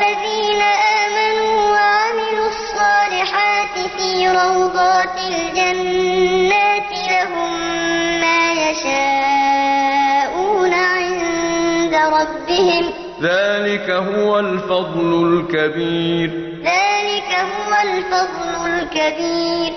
والذين آمنوا وعملوا الصالحات في روضات الجنات لهم ما يشاءون عند ربهم. ذلك هو الفضل الكبير. ذلك هو الفضل الكبير.